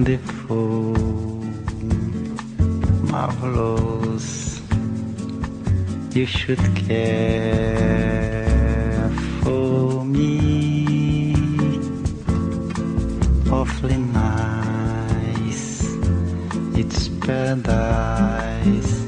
wonderful, marvelous. You should care for me. Awfully nice, it's paradise.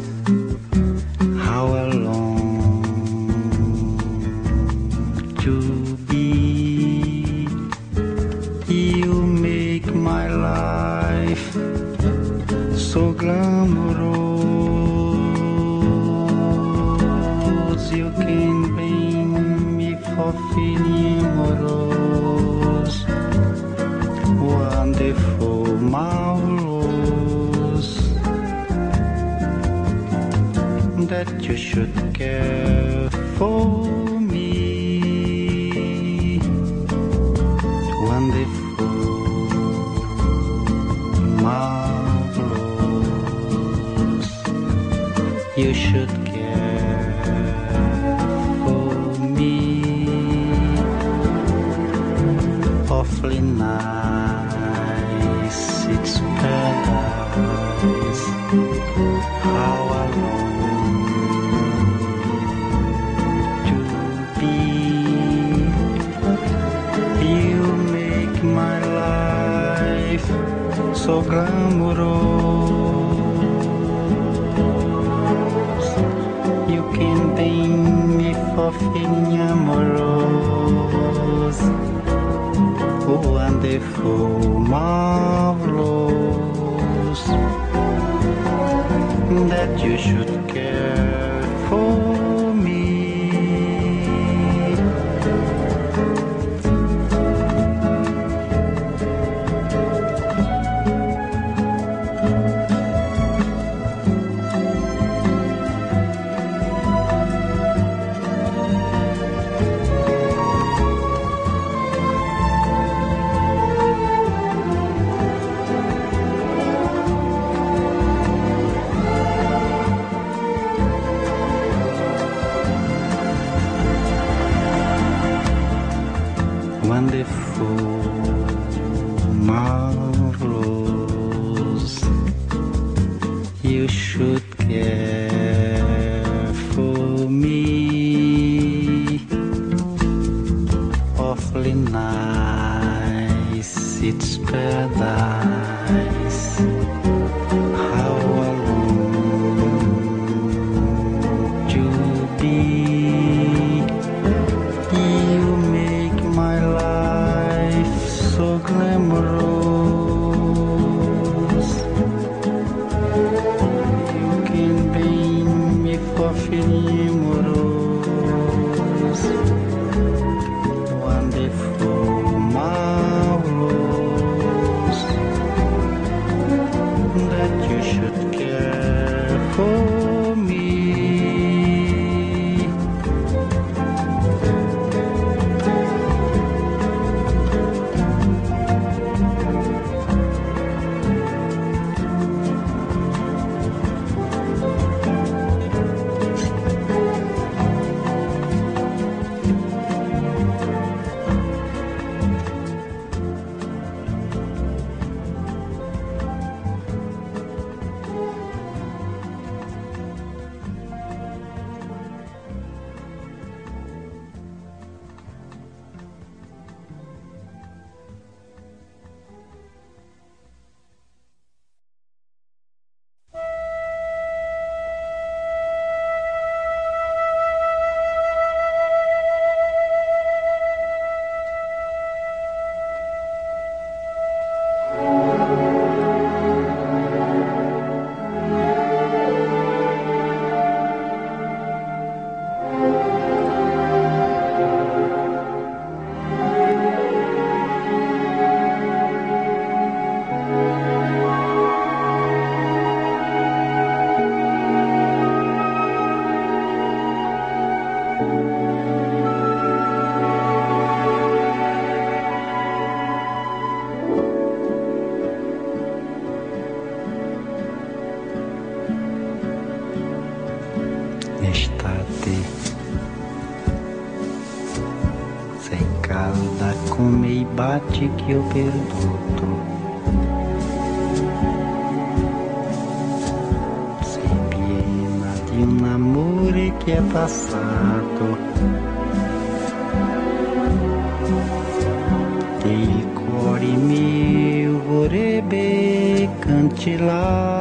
Podcast. so glamorous. You can blame me for feeling amorous. Oh, Wonderful, marvelous. That you should que eu perdoo. Sem pena é de um namoro que é passado. Del cuore mio vorebe cancellare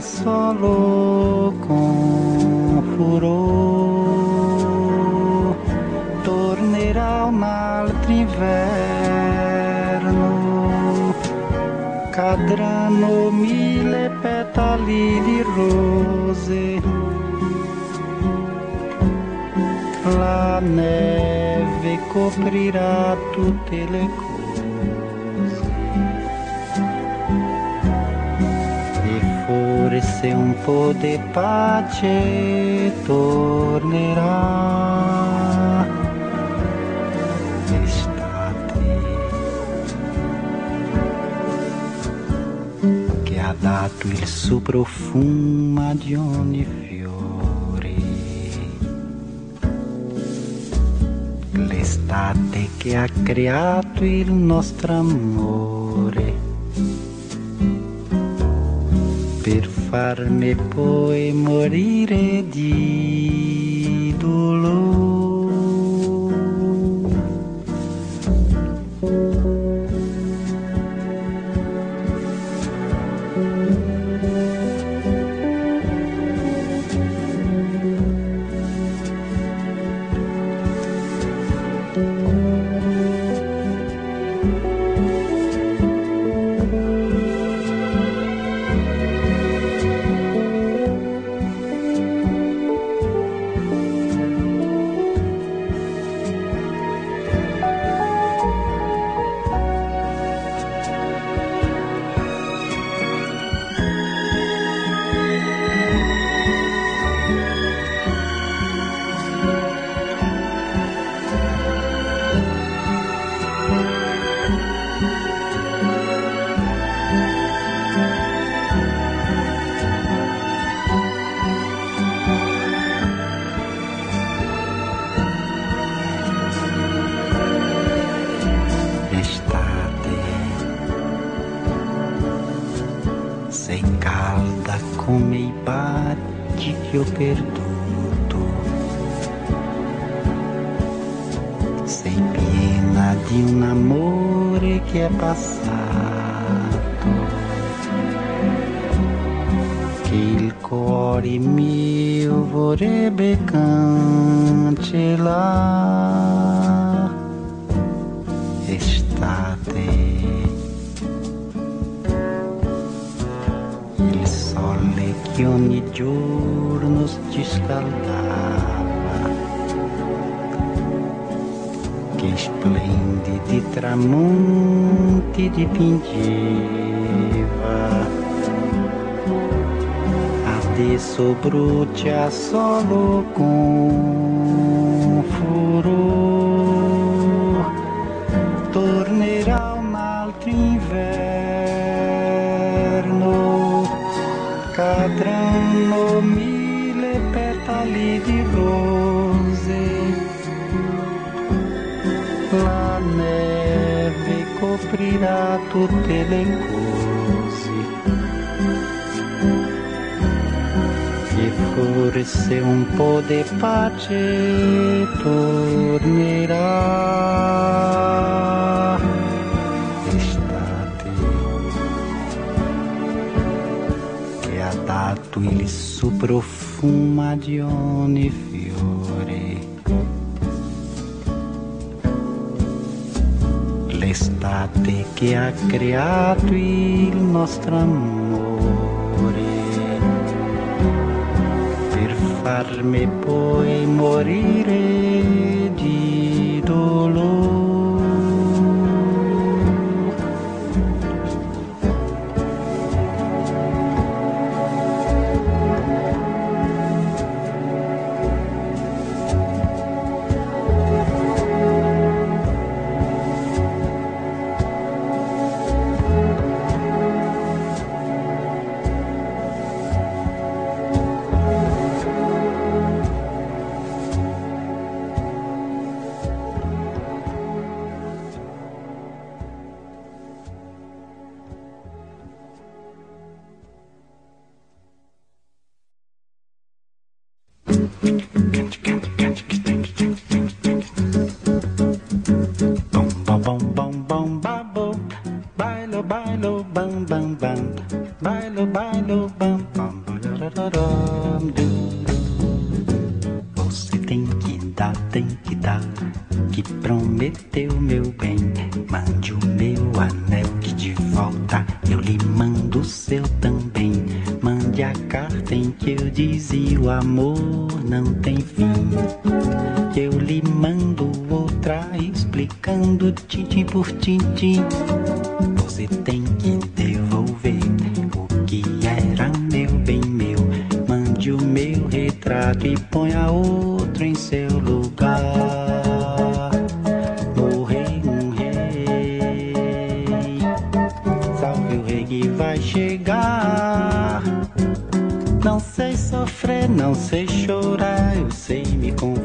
solo con furore. Tornerà un altro inverno. Cadranno mille petali di rose. La neve coprirà tutte le pace tornerà. Estate che ha dato il suo profumo di ogni fiore. L'estate che ha creato il nostro amore farmi poi morire di coprirà tutte le cose. E forse un po' di pace tornerà. Estate che ha dato il suo profumo di L'estate che ha creato il nostro amore. Per farmi poi morire sofrer, não sei chorar, eu sei me confundir.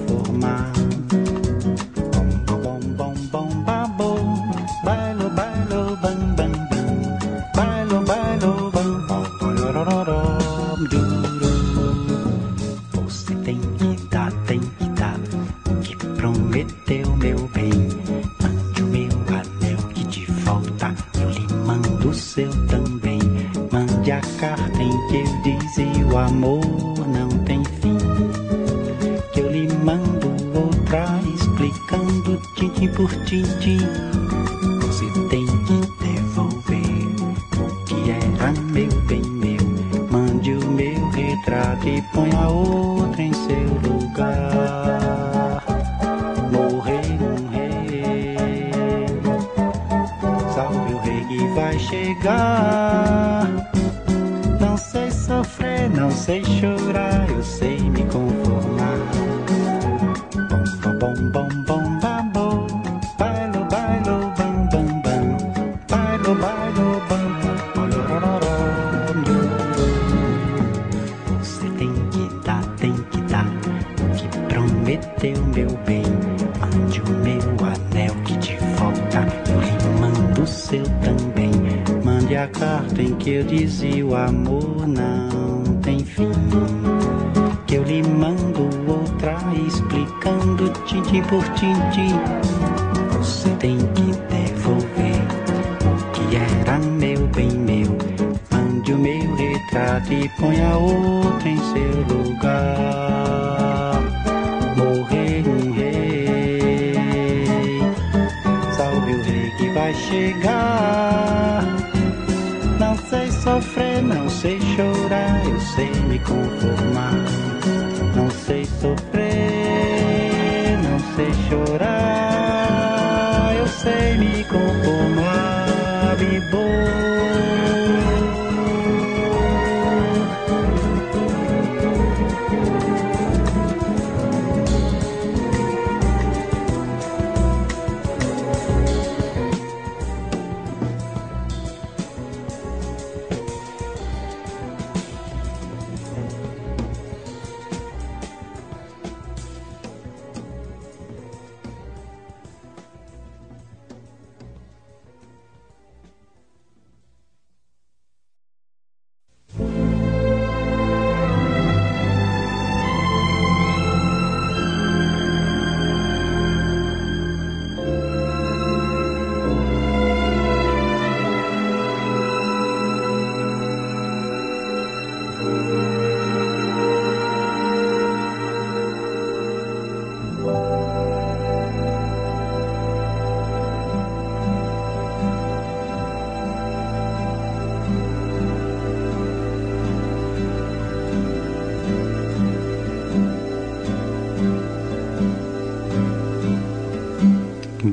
Be bored.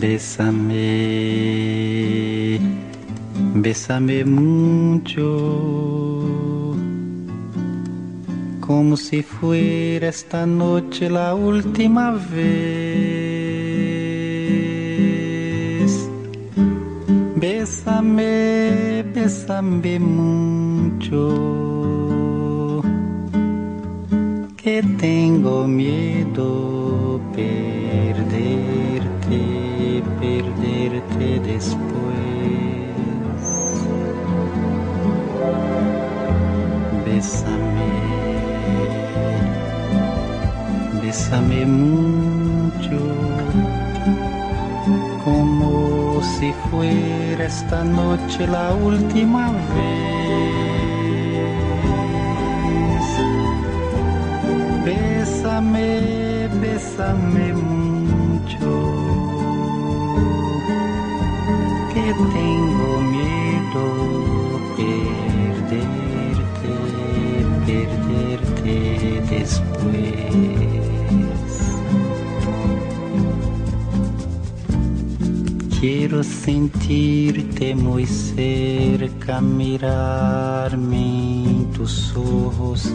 Bésame, bésame mucho, como si fuera esta noche la última vez. Bésame, bésame mucho, que tengo miedo. Bésame mucho, como si fuera esta noche la última vez. Bésame, bésame mucho, que tengo miedo que Sentirte muy cerca, mirarme en tus ojos,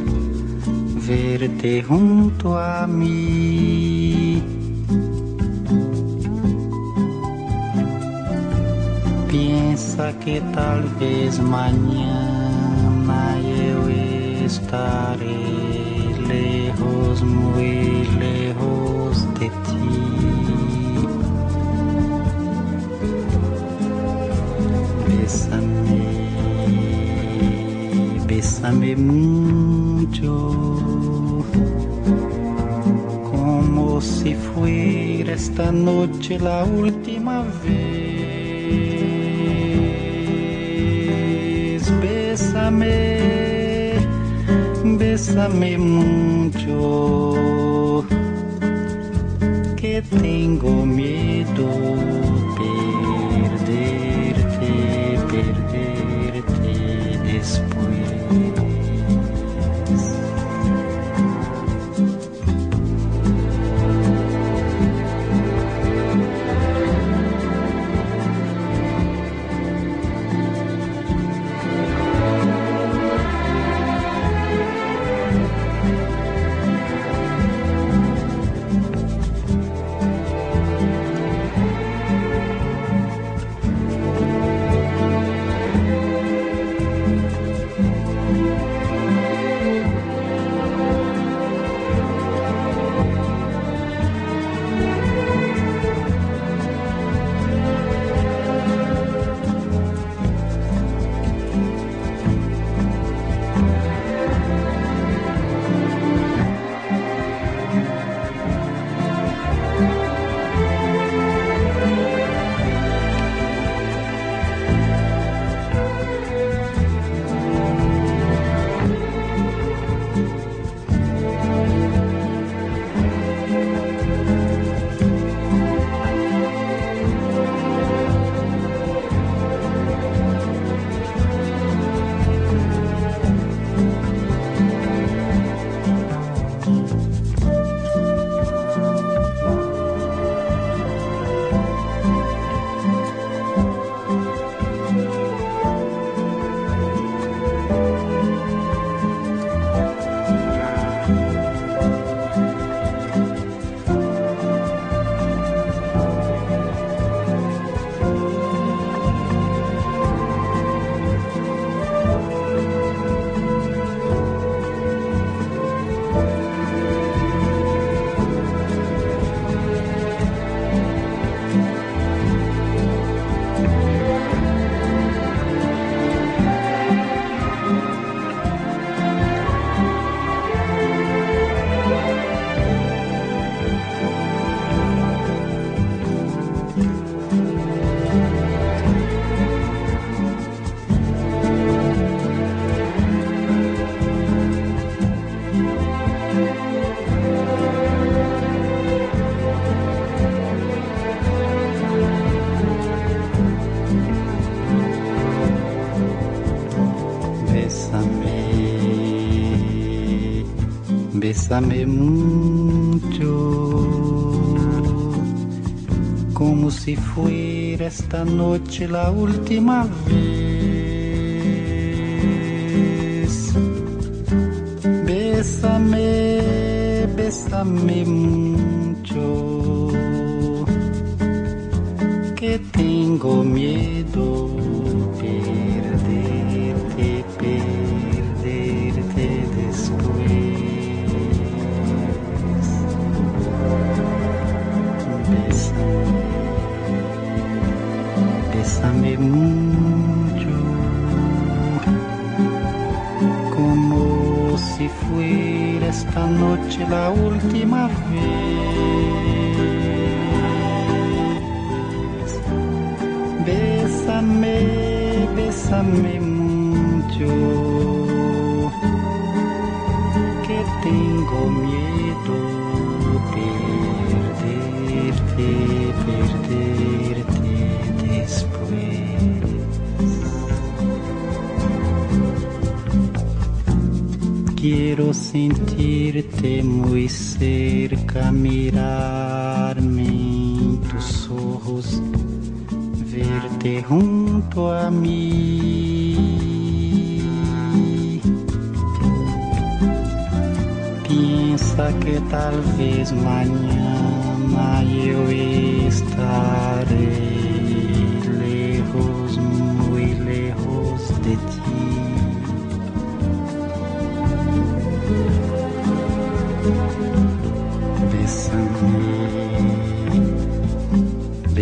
verte junto a mí. Piensa que tal vez mañana yo estaré lejos, muy Bésame, mucho, como si fuera esta noche la última vez. Bésame, bésame mucho, que tengo miedo Bésame mucho, como si fuera esta noche la última vez. Bésame, bésame mucho, que tengo miedo perderte, perderte Quiero sentirte muy cerca, mirarme en tus verte junto a mí. Piensa que tal vez mañana yo estaré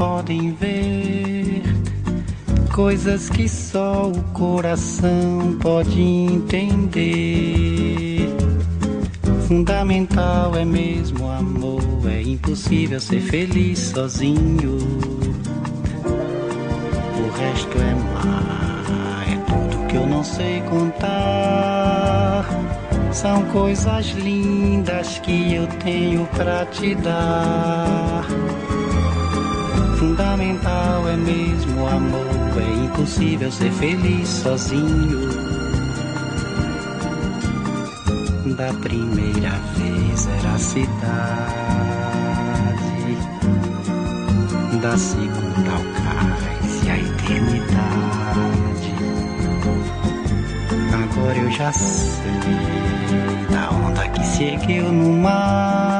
Podem ver coisas que só o coração pode entender. Fundamental é mesmo amor, é impossível ser feliz sozinho. O resto é mar, é tudo que eu não sei contar. São coisas lindas que eu tenho pra te dar. Fundamental é mesmo o amor, é impossível ser feliz sozinho. Da primeira vez era a cidade, da segunda ao cais e a eternidade. Agora eu já sei da onda que se ergueu no mar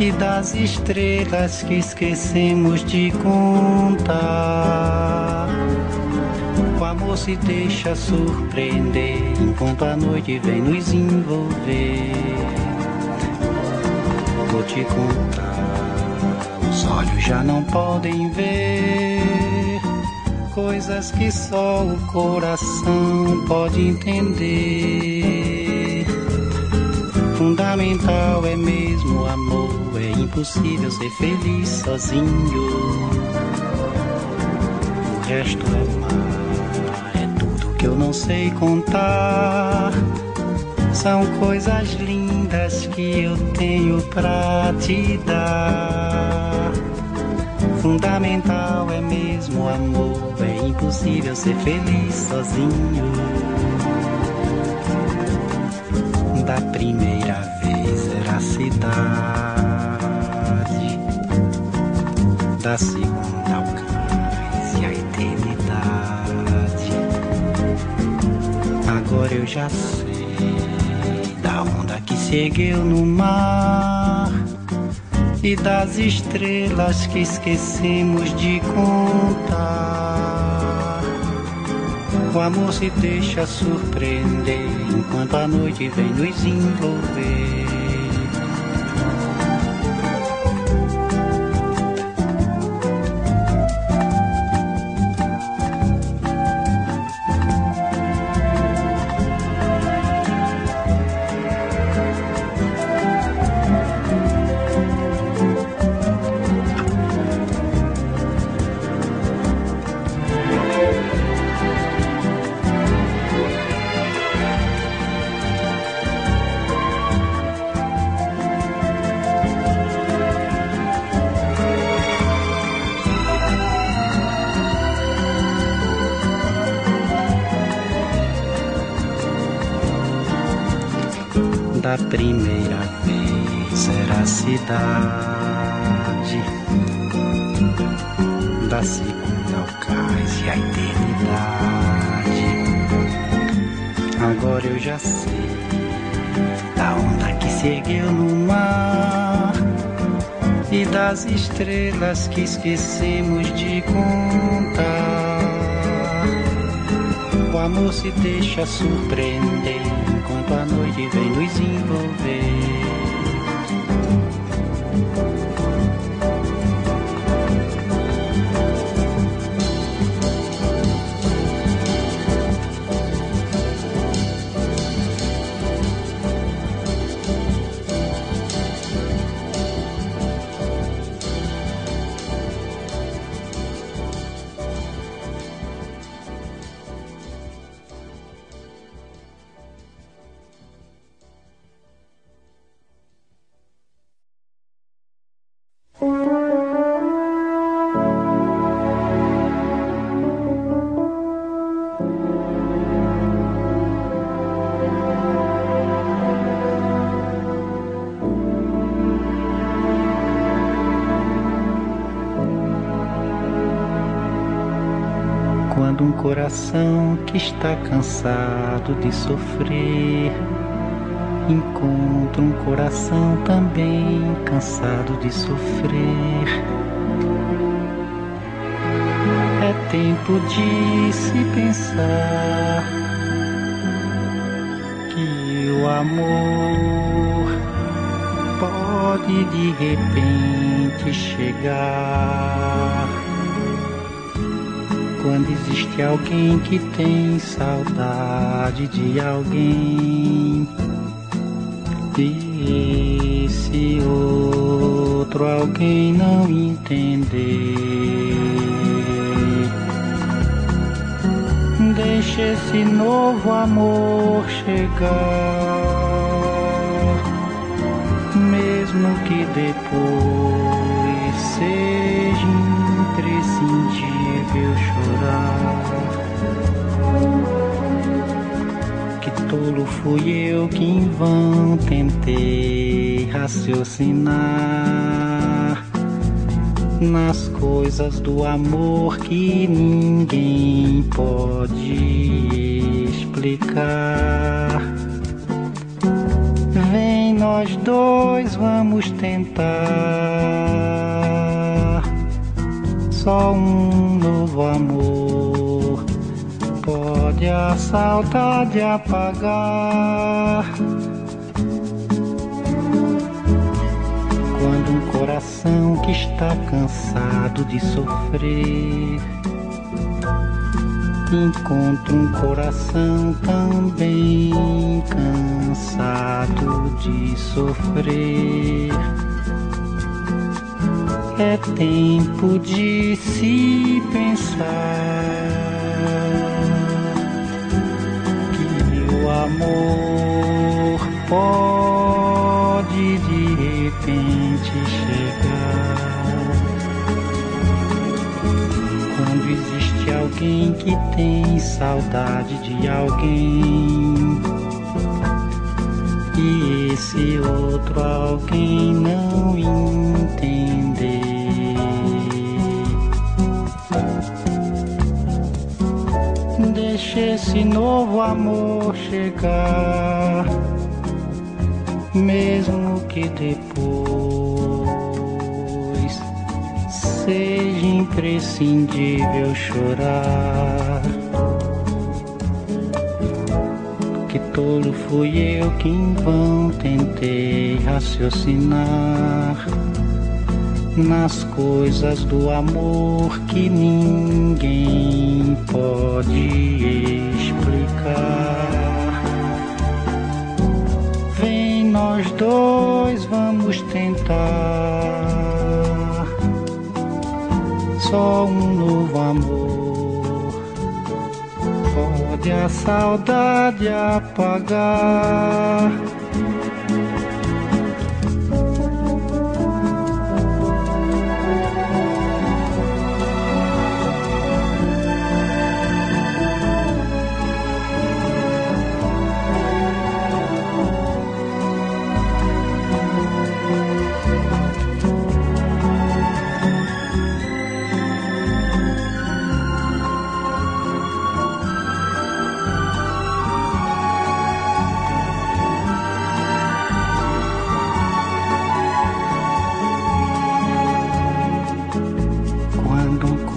e das estrelas que esquecemos de contar. O amor se deixa surpreender enquanto a noite vem nos envolver. Vou te contar, os olhos já não podem ver coisas que só o coração pode entender. Fundamental é mesmo o amor, impossível ser feliz sozinho. O resto é mar, é tudo que eu não sei contar. São coisas lindas que eu tenho pra te dar. Fundamental é mesmo amor, é impossível ser feliz sozinho. Da segunda ao cais e a eternidade. Agora eu já sei da onda que se ergueu no mar e das estrelas que esquecemos de contar. O amor se deixa surpreender enquanto a noite vem nos envolver. Estrelas que esquecemos de contar o amor se deixa surpreender enquanto a noite vem nos envolver. Coração que está cansado de sofrer. Encontra um coração também cansado de sofrer. É tempo de se pensar que o amor pode de repente chegar quando existe alguém que tem saudade de alguém. E esse outro alguém não entender. Deixa esse novo amor chegar, mesmo que depois tolo fui eu que em vão tentei raciocinar nas coisas do amor que ninguém pode explicar. Vem nós dois, vamos tentar só um novo amor saudade apagar. Quando um coração que está cansado de sofrer encontra um coração também cansado de sofrer é tempo de se pensar amor pode de repente chegar. Quando existe alguém que tem saudade de alguém e esse outro alguém não entender. Deixa esse novo amor chegar, mesmo que depois seja imprescindível chorar. Que tolo fui eu que em vão tentei raciocinar nas coisas do amor que ninguém pode explicar. Nós dois, vamos tentar só um novo amor. Pode a saudade apagar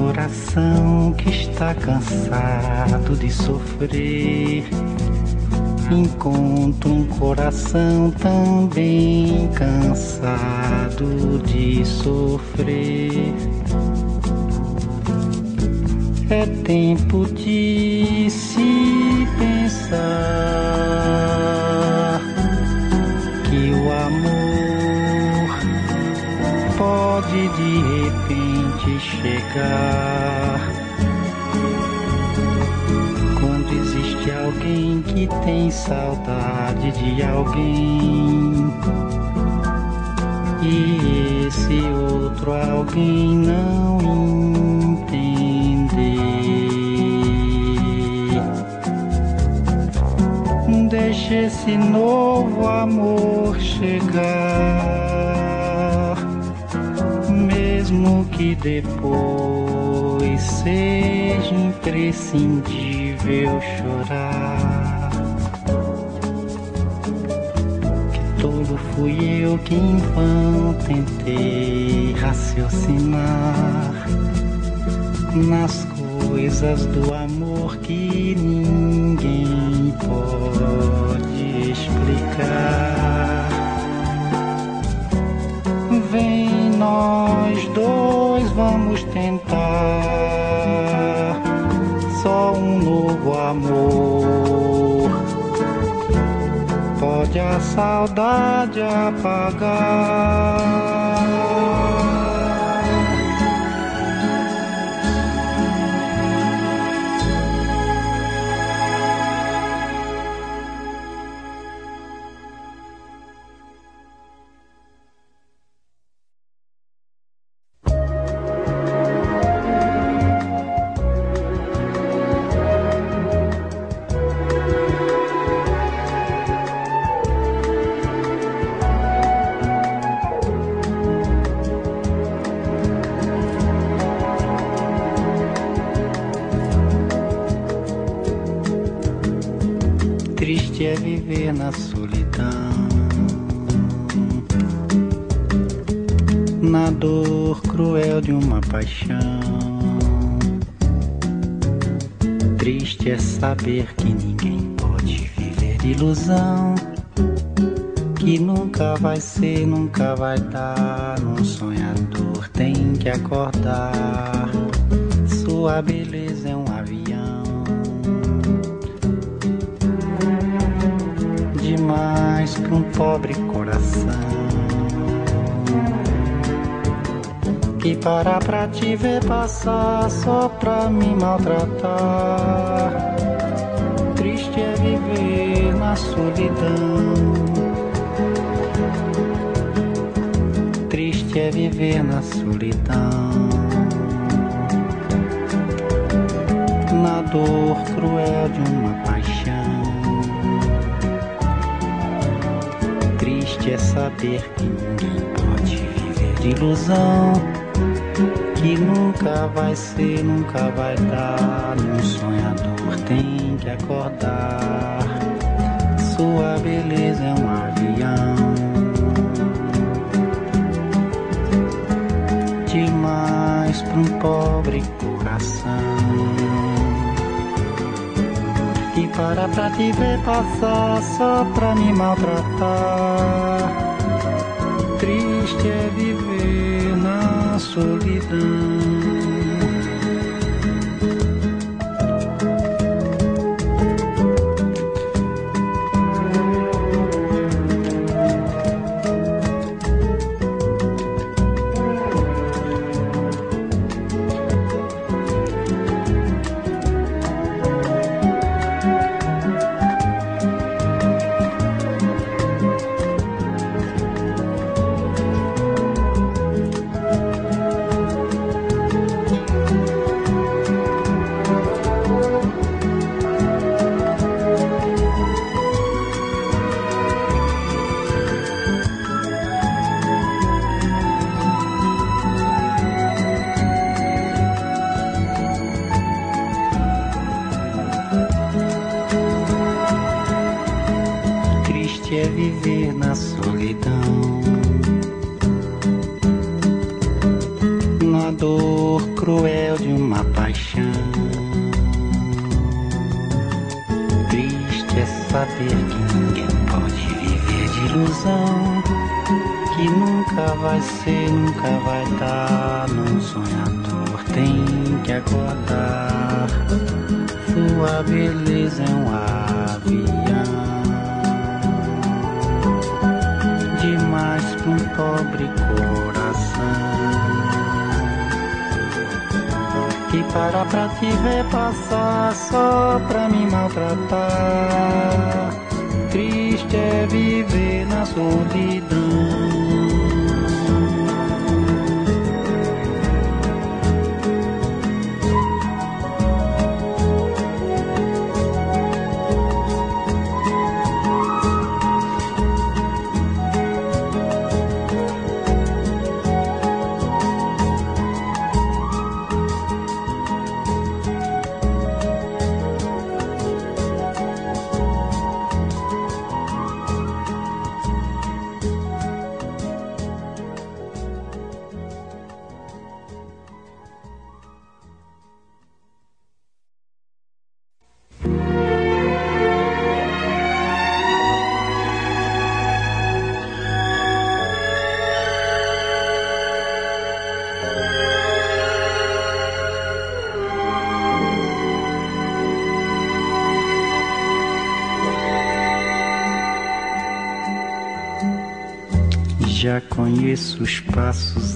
coração que está cansado de sofrer. Encontro um coração também cansado de sofrer. É tempo de se pensar que o amor pode de repente chegar. Quando existe alguém que tem saudade de alguém. E esse outro alguém não deixe esse novo amor chegar, mesmo que depois seja imprescindível chorar. Que todo fui eu que em vão tentei raciocinar nas coisas do amor saudade apagar. Paixão. Triste é saber que ninguém pode viver de ilusão. Que nunca vai ser, nunca vai dar. Num sonhador tem que acordar. Sua beleza é um avião. Demais para um pobre coração. que para pra te ver passar só pra me maltratar. Triste é viver na solidão. Triste é viver na solidão. Na dor cruel de uma Triste é saber que ninguém pode viver de ilusão que nunca vai ser, nunca vai dar. Um sonhador tem que acordar. Sua beleza é um avião. Demais para um pobre coração. Para pra te ver passar só pra me maltratar. Triste é viver na solidão. Ver passar só pra me maltratar. Triste é viver na solidão.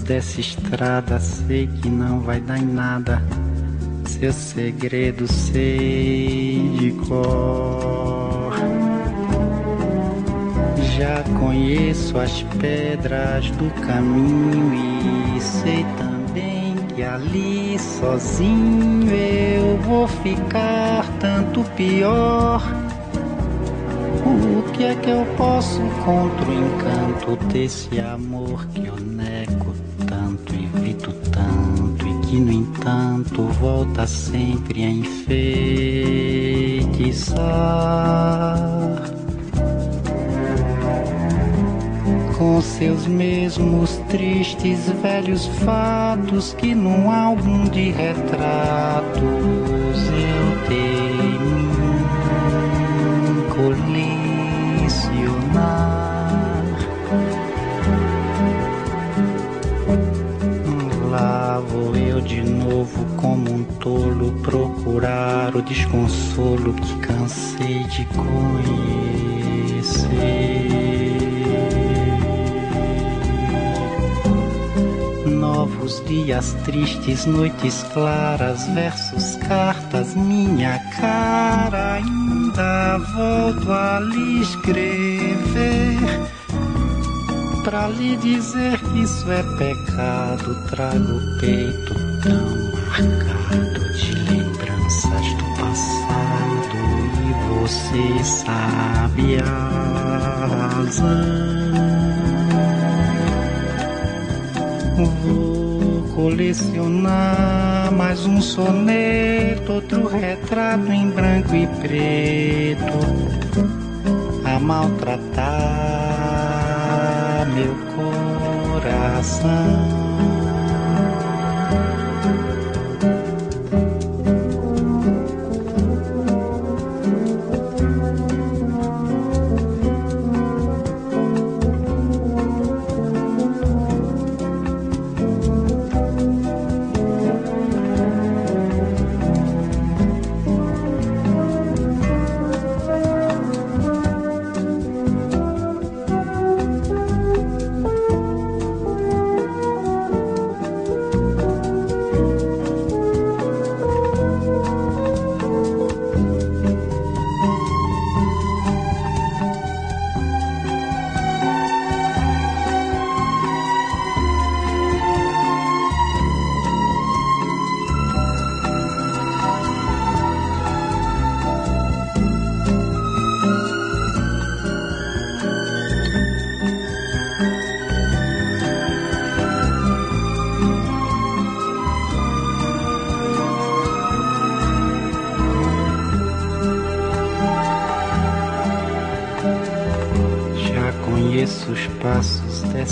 Dessa estrada, sei que não vai dar em nada. Seu segredo sei de cor. Já conheço as pedras do caminho e sei também que ali sozinho eu vou ficar tanto pior. O que é que eu posso contra o encanto desse amor que eu nego que no entanto volta sempre a enfeitiçar? Com seus mesmos tristes velhos fatos que num álbum de retratos eu tenho como um tolo procurar o desconsolo que cansei de conhecer. Novos dias tristes, noites claras, versos, cartas, minha cara ainda volto a lhe escrever. Pra lhe dizer que isso é pecado, trago o peito tão marcado de lembranças do passado e você sabe a razão. Vou colecionar mais um soneto, outro retrato em branco e preto, a maltratar meu coração.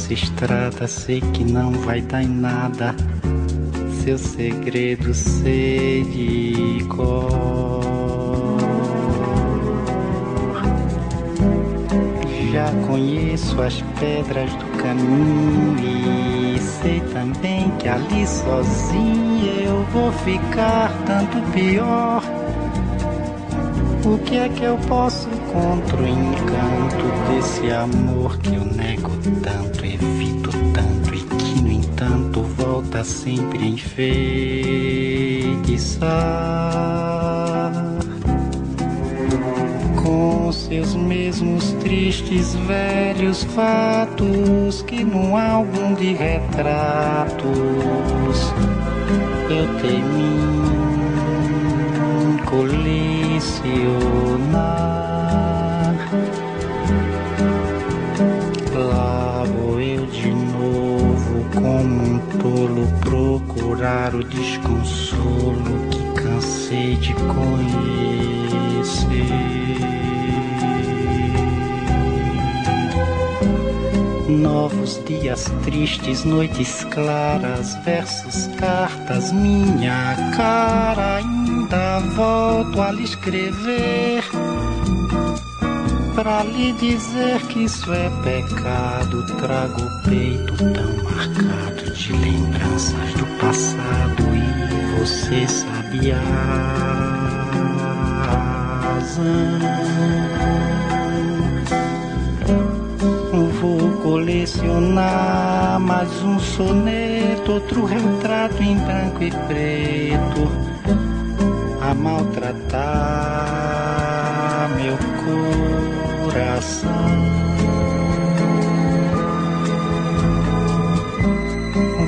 Dessa estrada, sei que não vai dar em nada. seu segredo sei de cor. Já conheço as pedras do caminho e sei também que ali sozinho eu vou ficar tanto pior. O que é que eu posso contra o encanto desse amor que eu nego tanto, evito tanto e que no entanto volta sempre a enfeitiçar? Com seus mesmos tristes velhos fatos que num álbum de retratos eu temi colisionar. Lá vou eu de novo, como um tolo, procurar o desconsolo que cansei de conhecer. Novos dias tristes, noites claras, versos, cartas, minha cara. Ainda volto a lhe escrever. Pra lhe dizer que isso é pecado, trago o peito tão marcado de lembranças do passado e você sabe a razão. Vou colecionar mais um soneto, outro retrato em branco e preto, maltratar meu coração.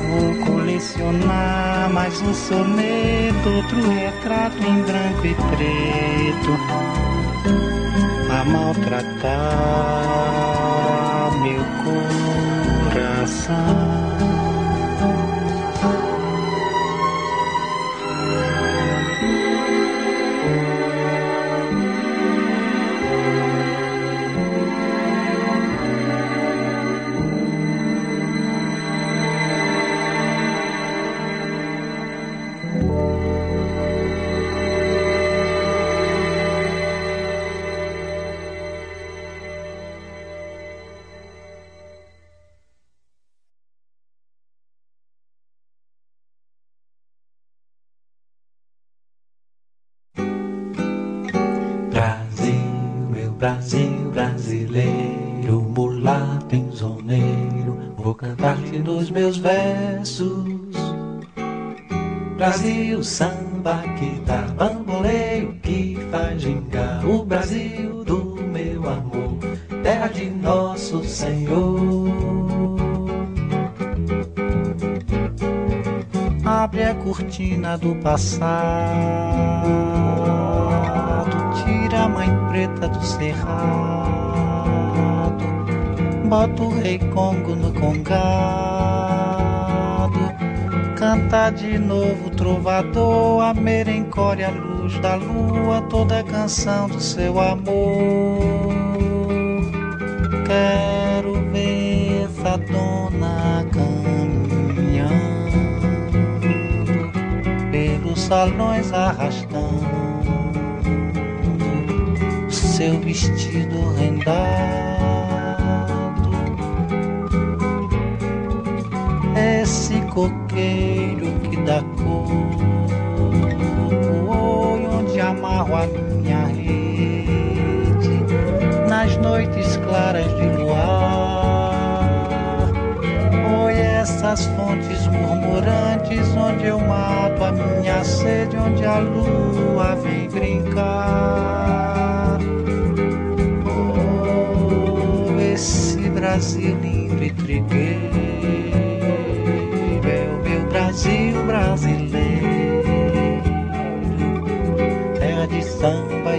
Vou colecionar mais um soneto, outro retrato em branco e preto, a maltratar meu coração. Samba que dá bamboleio, que faz gingar o Brasil do meu amor, terra de nosso Senhor. Abre a cortina do passado tira a mãe preta do cerrado, bota o rei Congo no congado, de novo trovador, a merencore a luz da lua, toda a canção do seu amor. Quero ver essa dona caminhando pelos salões arrastando seu vestido rendado. Esse coqueiro que dá cor, onde amarro a minha rede, nas noites claras de luar. Oi, essas fontes murmurantes, onde eu mato a minha sede, onde a lua vem brincar. Brasil lindo e trigueiro, Brasil brasileiro, terra de samba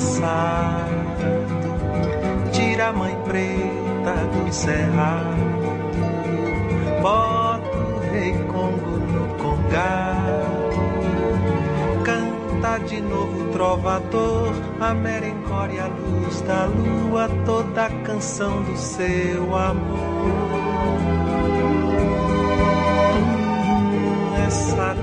passado, tira a mãe preta do cerrado, bota o rei Congo no congado, canta de novo o trovador, a merencória, a luz da lua, toda a canção do seu amor. essa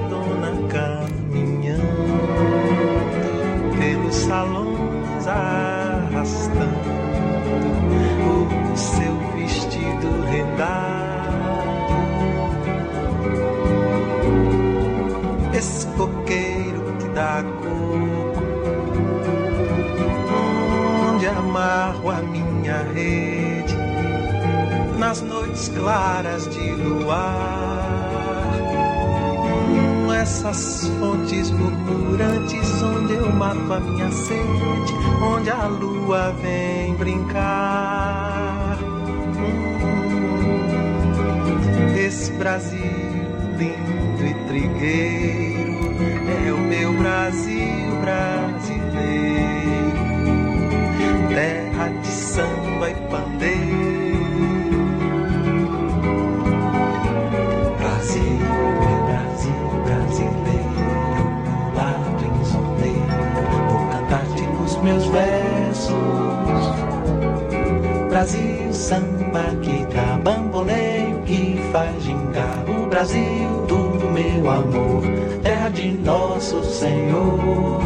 nas noites claras de luar essas fontes murmurantes onde eu mato a minha sede, onde a lua vem brincar. Esse Brasil lindo e trigueiro é o meu Brasil faz gingar o Brasil do meu amor, terra de nosso Senhor.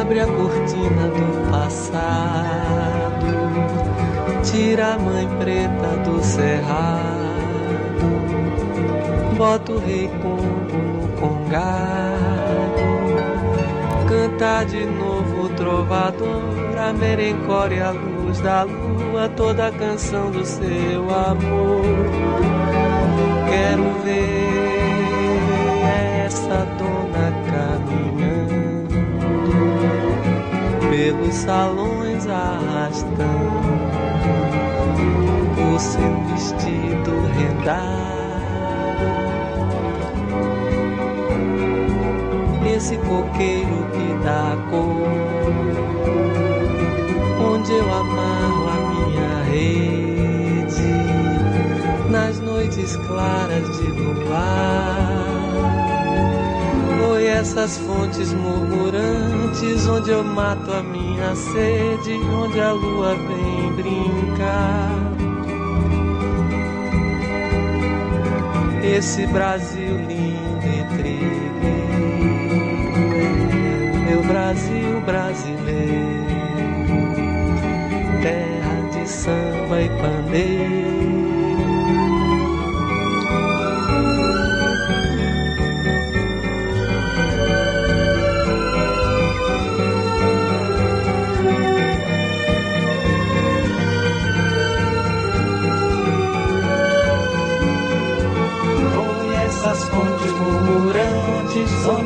Abre a cortina do passado, tira a mãe preta do cerrado, bota o rei Congo no congado. Canta de novo o trovador, a merencória, luz da lua, toda a canção do seu amor. Quero ver essa dona caminhando pelos salões arrastando o seu vestido rendado esse coqueiro que dá cor, onde eu amarro claras de luar. Oi, essas fontes murmurantes, onde eu mato a minha sede, onde a lua vem brincar. Esse Brasil lindo e trigueiro Brasil brasileiro, terra de samba e pandeiro.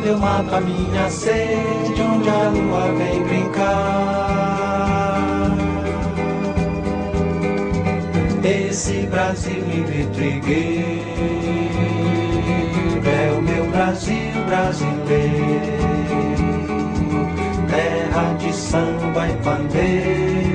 Eu mato a minha sede, onde a lua vem brincar. Esse Brasil livre trigueiro é o meu Brasil brasileiro, terra de samba e pandeiro,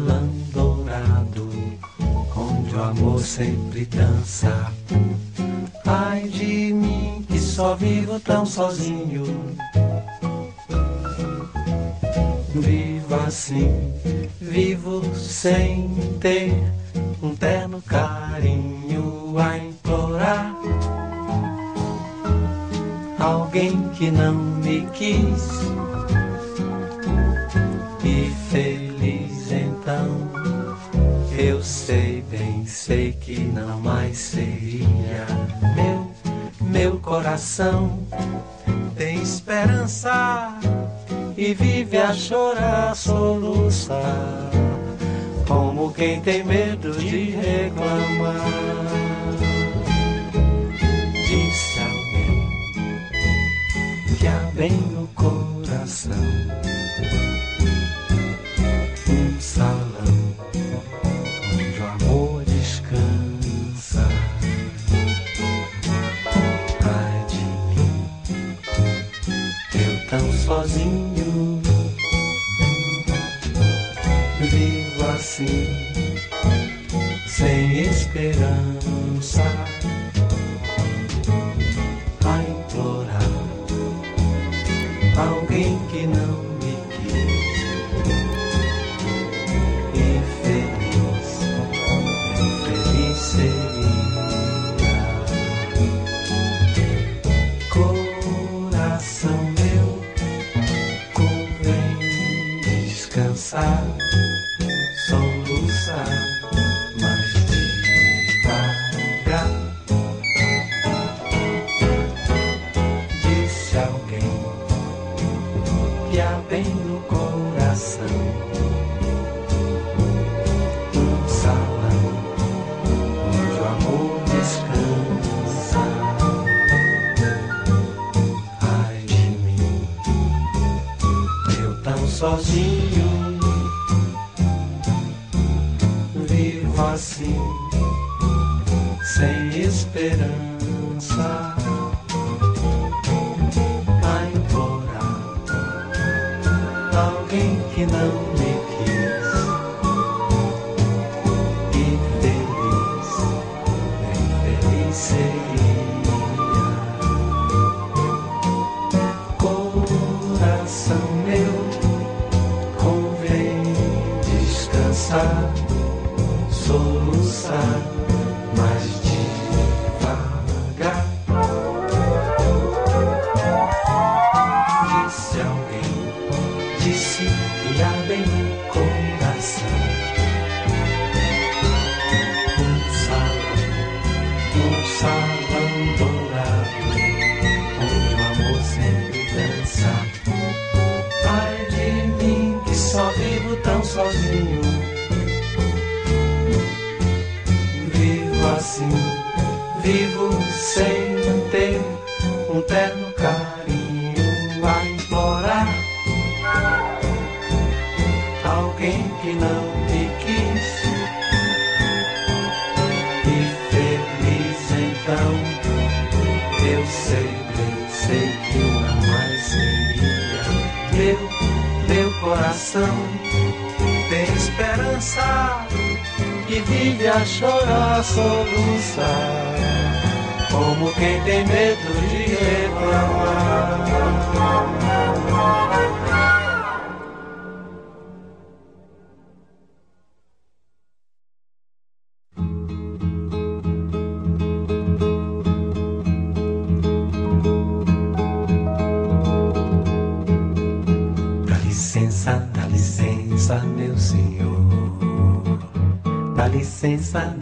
salão dourado, onde o amor sempre dança. Ai de mim que só vivo tão sozinho. Vivo assim, vivo sem ter um terno carinho a implorar. Alguém que não me quis coração tem esperança e vive a chorar, soluçar, como quem tem medo de reclamar. see. sem esperança.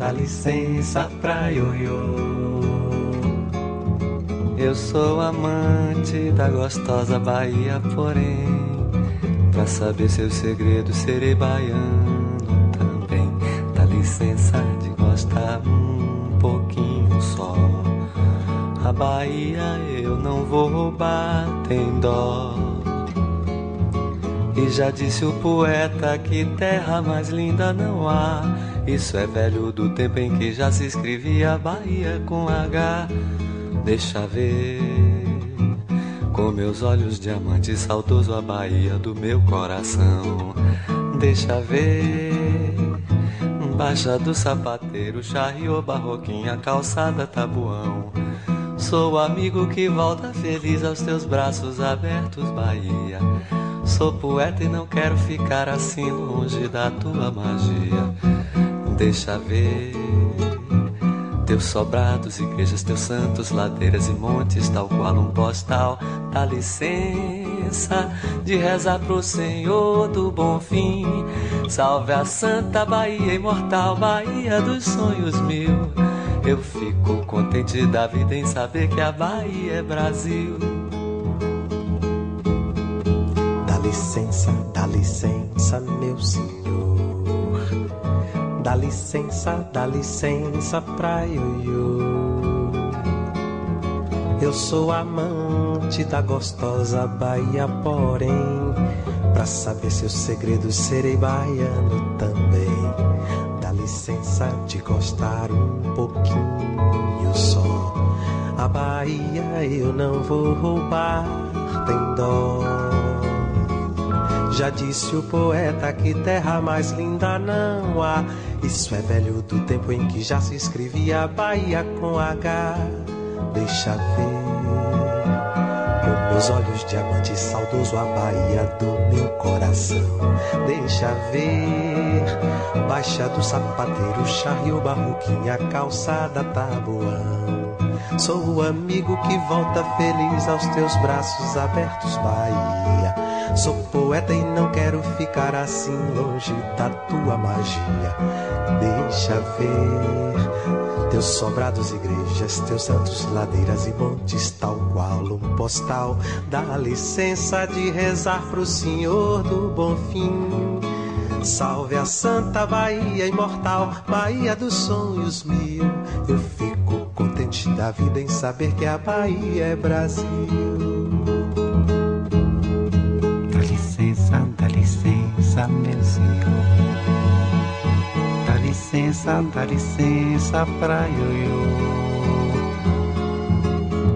dá licença pra ioiô. Eu sou amante da gostosa Bahia, porém, pra saber seu segredo serei baiano também. Dá licença de gostar um pouquinho só. A Bahia eu não vou roubar, tem dó. E já disse o poeta que terra mais linda não há isso é velho do tempo em que já se escrevia Bahia com H. Deixa ver com meus olhos diamante saudoso a Bahia do meu coração. Deixa ver Baixa do sapateiro, charriô, barroquinha, calçada, tabuão. Sou amigo que volta feliz aos teus braços abertos, Bahia. Sou poeta e não quero ficar assim longe da tua magia. Deixa ver teus sobrados, igrejas, teus santos, ladeiras e montes, tal qual um postal. Dá licença de rezar pro Senhor do bom fim. Salve a Santa Bahia imortal, Bahia dos sonhos mil. Eu fico contente da vida em saber que a Bahia é Brasil. licença, dá licença, meu senhor. Dá licença, dá licença pra ioiô. Eu sou amante da gostosa Bahia, porém, pra saber seus segredos serei baiano também. Dá licença de gostar um pouquinho só. A Bahia eu não vou roubar, tem dó. Já disse o poeta que terra mais linda não há. Isso é velho do tempo em que já se escrevia Bahia com H. Deixa ver com meus olhos diamante saudoso a Bahia do meu coração. Deixa ver Baixa do sapateiro, charrio, barroquinha, calçada, tabuão. Sou o amigo que volta feliz aos teus braços abertos, Bahia. Sou poeta e não quero ficar assim longe da tua magia. Deixa ver teus sobrados, igrejas, teus santos, ladeiras e montes, tal qual um postal. Dá licença de rezar pro Senhor do Bom Fim. Salve a Santa Bahia imortal, Bahia dos sonhos mil. Eu fico contente da vida em saber que a Bahia é Brasil. Licença, dá licença pra ioiô.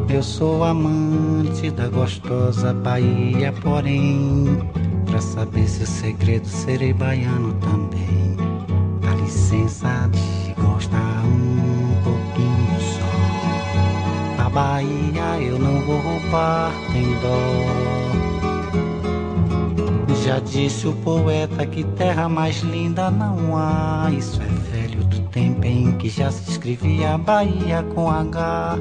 Eu sou amante da gostosa Bahia, porém, pra saber seu segredo, serei baiano também. Dá licença de gostar um pouquinho só. A Bahia eu não vou roubar, tem dó. Já disse o poeta que terra mais linda não há. Isso é tempo em que já se escrevia Bahia com H.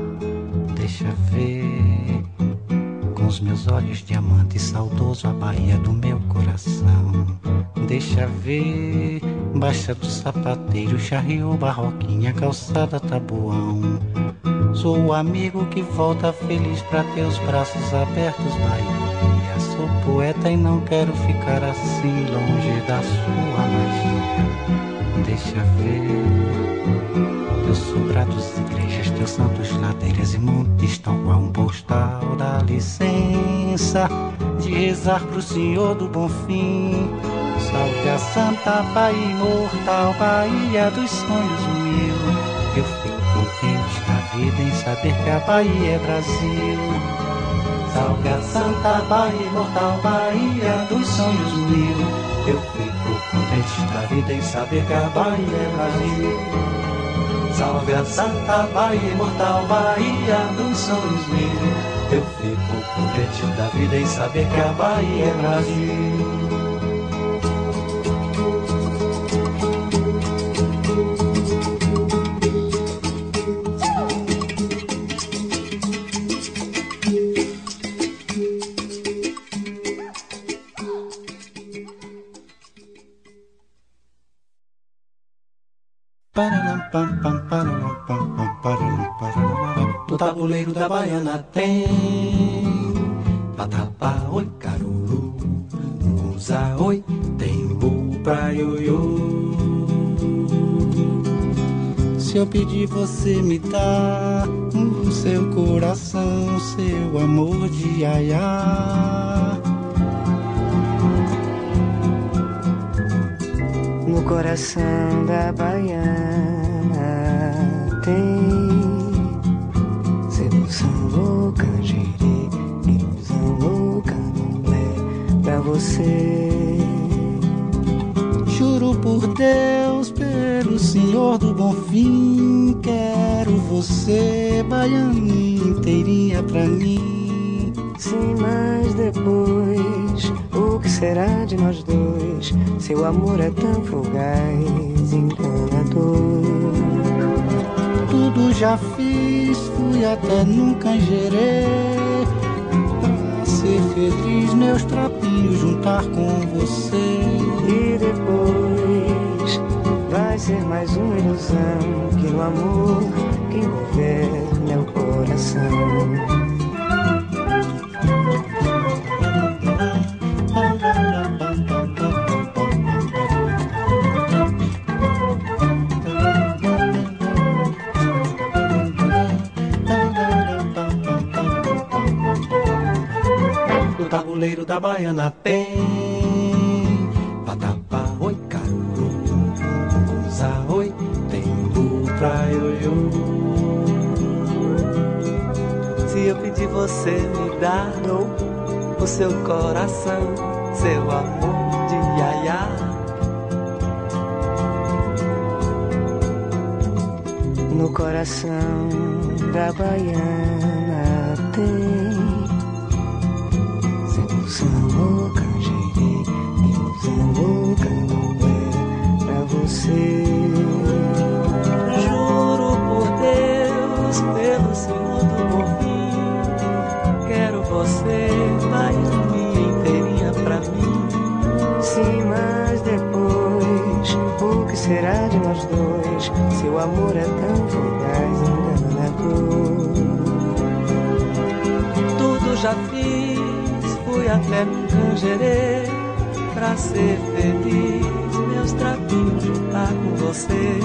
Deixa ver com os meus olhos diamante saudoso a Bahia do meu coração. Deixa ver Baixa do sapateiro, charriou, barroquinha, calçada, tabuão. Sou o amigo que volta feliz para teus braços abertos, Bahia sou poeta e não quero ficar assim longe da sua magia. Deixa ver teus sobrados, igrejas, teus santos, ladeiras e montes, tão qual um postal. Dá licença de rezar pro Senhor do Bom Fim. Salve a Santa Bahia imortal, Bahia dos sonhos mil. Eu fico contente da vida em saber que a Bahia é Brasil. Salve a Santa Bahia, imortal Bahia dos sonhos mil. Contente da vida em saber que a Bahia é Brasil. Salve a Santa Bahia, imortal Bahia dos sonhos. Eu fico contente da vida em saber que a Bahia é Brasil. No tabuleiro da baiana tem Batapá, oi, caruru Onza, oi, tem burro pra ioiô Se eu pedir você me dá O seu coração, seu amor de aiá No coração da baiana tem sedução louca, girê, ilusão louca, candomblé pra você. Juro por Deus, pelo Senhor do Bom Fim, quero você, baianinha inteirinha pra mim. Sim, mas depois, o que será de nós dois? Seu amor é tão fugaz, enganador tudo já fiz, fui até no canjerê. Pra ser feliz, meus trapinhos juntar com você. E depois vai ser mais uma ilusão que no amor que envolver meu coração. Baiana tem. Patapá, oi, caruru Usa, oi, tem pra ioiô Se eu pedir você me dá O seu coração, seu amor você. Juro por Deus, pelo Senhor do Bom quero você, baianinha inteirinha pra mim. Sim, mas depois, o que será de nós dois? Seu amor é tão fugaz, enganador. Tudo já fiz fui até no canjerê pra ser feliz, trapinhos juntar com você.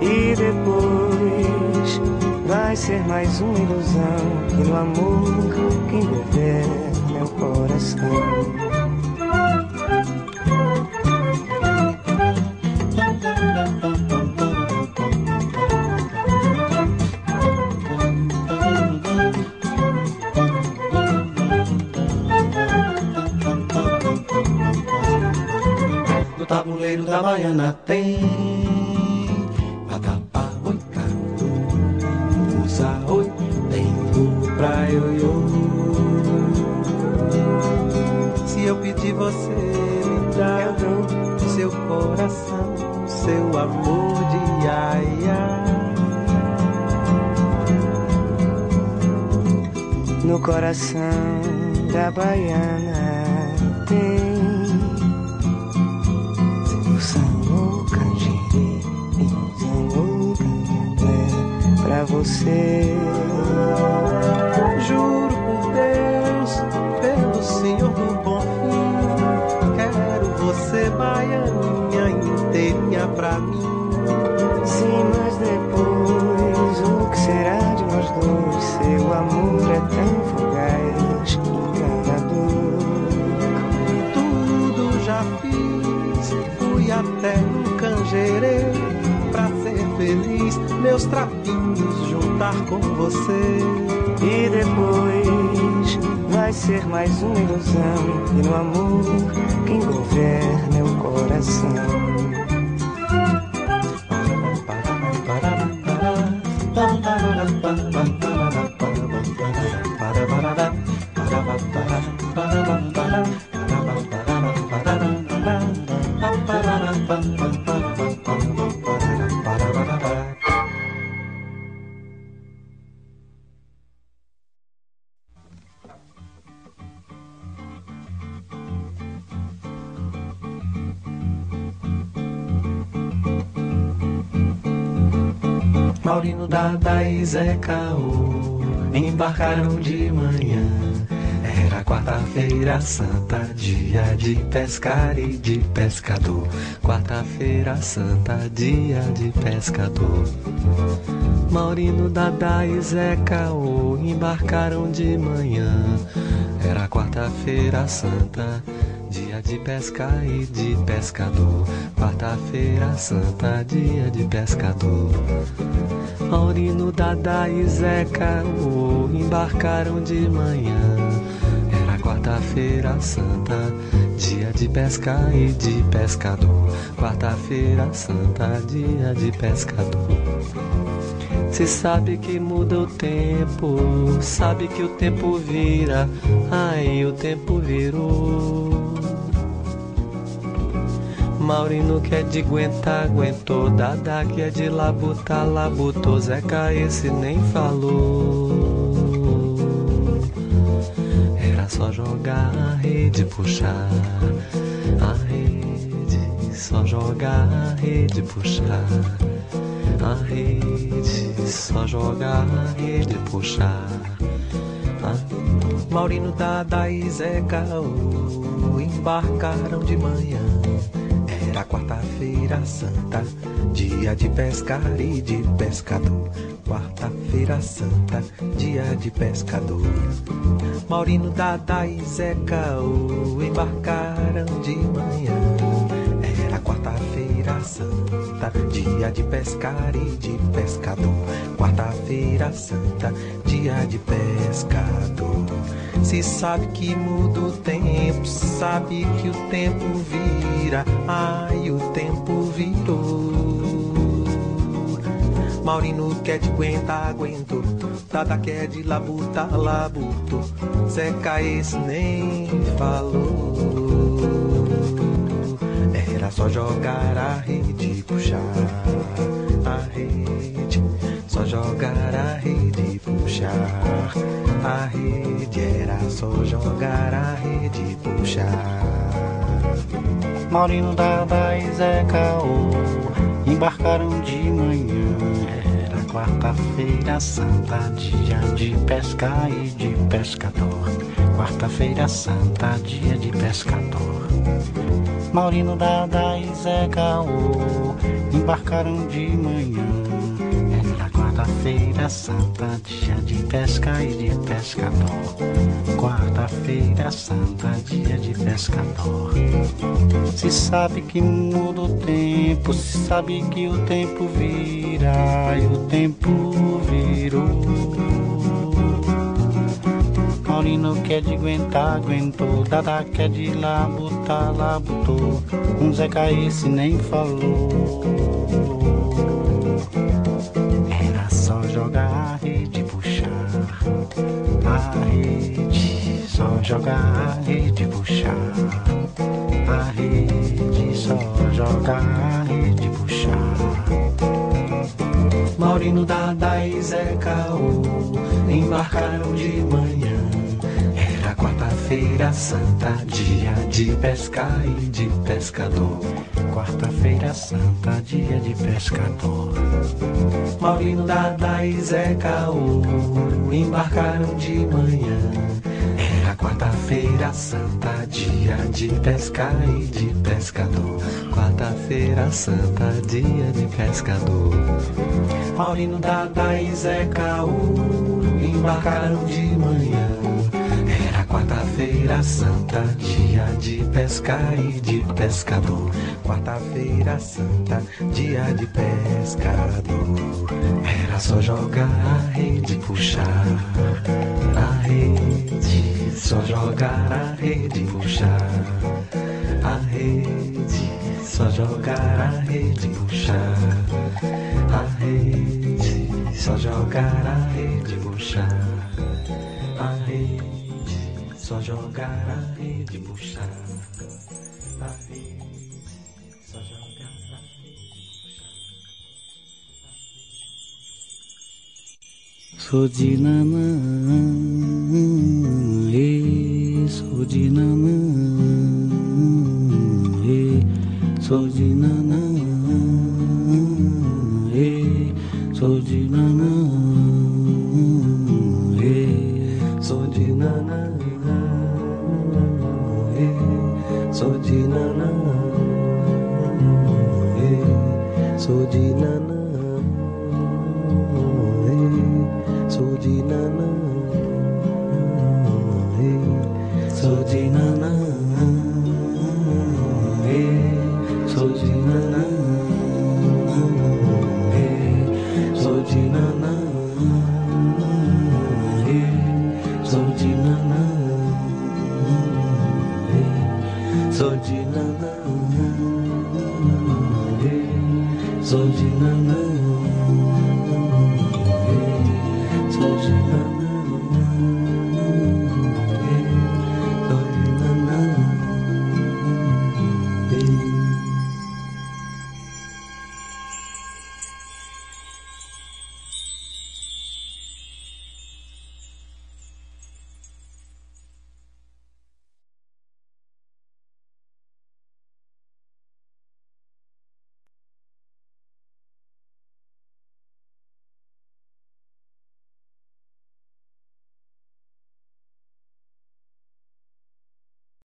E depois vai ser mais uma ilusão que no amor que envolver meu coração. Zé Caô embarcaram de manhã. Era quarta-feira santa, dia de pescar e de pescador. Quarta-feira santa, dia de pescador. Maurino, Dada e Zé Caô embarcaram de manhã. Era quarta-feira santa, dia de pesca e de pescador. Quarta-feira santa, dia de pescador. Maurino, Dada e Zé Caô embarcaram de manhã. Era quarta-feira santa, dia de pesca e de pescador. Quarta-feira santa, dia de pescador. Se sabe que muda o tempo, sabe que o tempo vira, aí o tempo virou. Maurino que é de aguentar, aguentou. Dada que é de labutar, labutou. Zeca esse nem falou. Era só jogar a rede, puxar a rede. Só jogar a rede, puxar a rede. Só jogar a rede, puxar. A... Maurino, Dada e Zeca oh, embarcaram de manhã. Era quarta-feira santa, dia de pescar e de pescador. Quarta-feira santa, dia de pescador. Maurino, Dada e Zeca oh, embarcaram de manhã. Santa, dia de pescar e de pescador. Quarta-feira santa, dia de pescador. Se sabe que muda o tempo, sabe que o tempo vira, ai o tempo virou. Maurino quer de aguentar, aguentou. Dada quer de labuta, labutou. Zeca esse nem falou. Era só jogar a rede, puxar a rede. Só jogar a rede, puxar a rede. Era só jogar a rede, puxar. Maurino, Dada e Zé Caô embarcaram de manhã. Era quarta-feira santa, dia de pescar e de pescador. Quarta-feira santa, dia de pescador. Maurino, Dada e Zé Caô embarcaram de manhã. Era quarta-feira santa, dia de pesca e de pescador. Quarta-feira santa, dia de pescador. Se sabe que muda o tempo, se sabe que o tempo vira e o tempo virou. Maurino quer de aguentar, aguentou. Dada quer de labutar, labutou. Um Zeca esse nem falou. Era só jogar a rede, puxar a rede. Só jogar a rede, puxar a rede. Só jogar a rede, puxar. Maurino, Dada e Zé Caô embarcaram de manhã. Quarta-feira santa, dia de pescar e de pescador. Quarta-feira santa, dia de pescador. Maurino, Dada e Zé Caô embarcaram de manhã. Era quarta-feira santa, dia de pescar e de pescador. Quarta-feira santa, dia de pescador. Maurino, Dada e Zé Caô embarcaram de manhã. Quarta-feira santa, dia de pescar e de pescador. Quarta-feira santa, dia de pescador. Era só jogar a rede, puxar a rede. Só jogar a rede, puxar a rede. Só jogar a rede, puxar a rede. Só jogar a rede, puxar a rede. Só jogar a rede, puxar a rede. Só jogar a rede, Sou de nanã, e sou de nanã, e sou de nanã, e sou de nanã,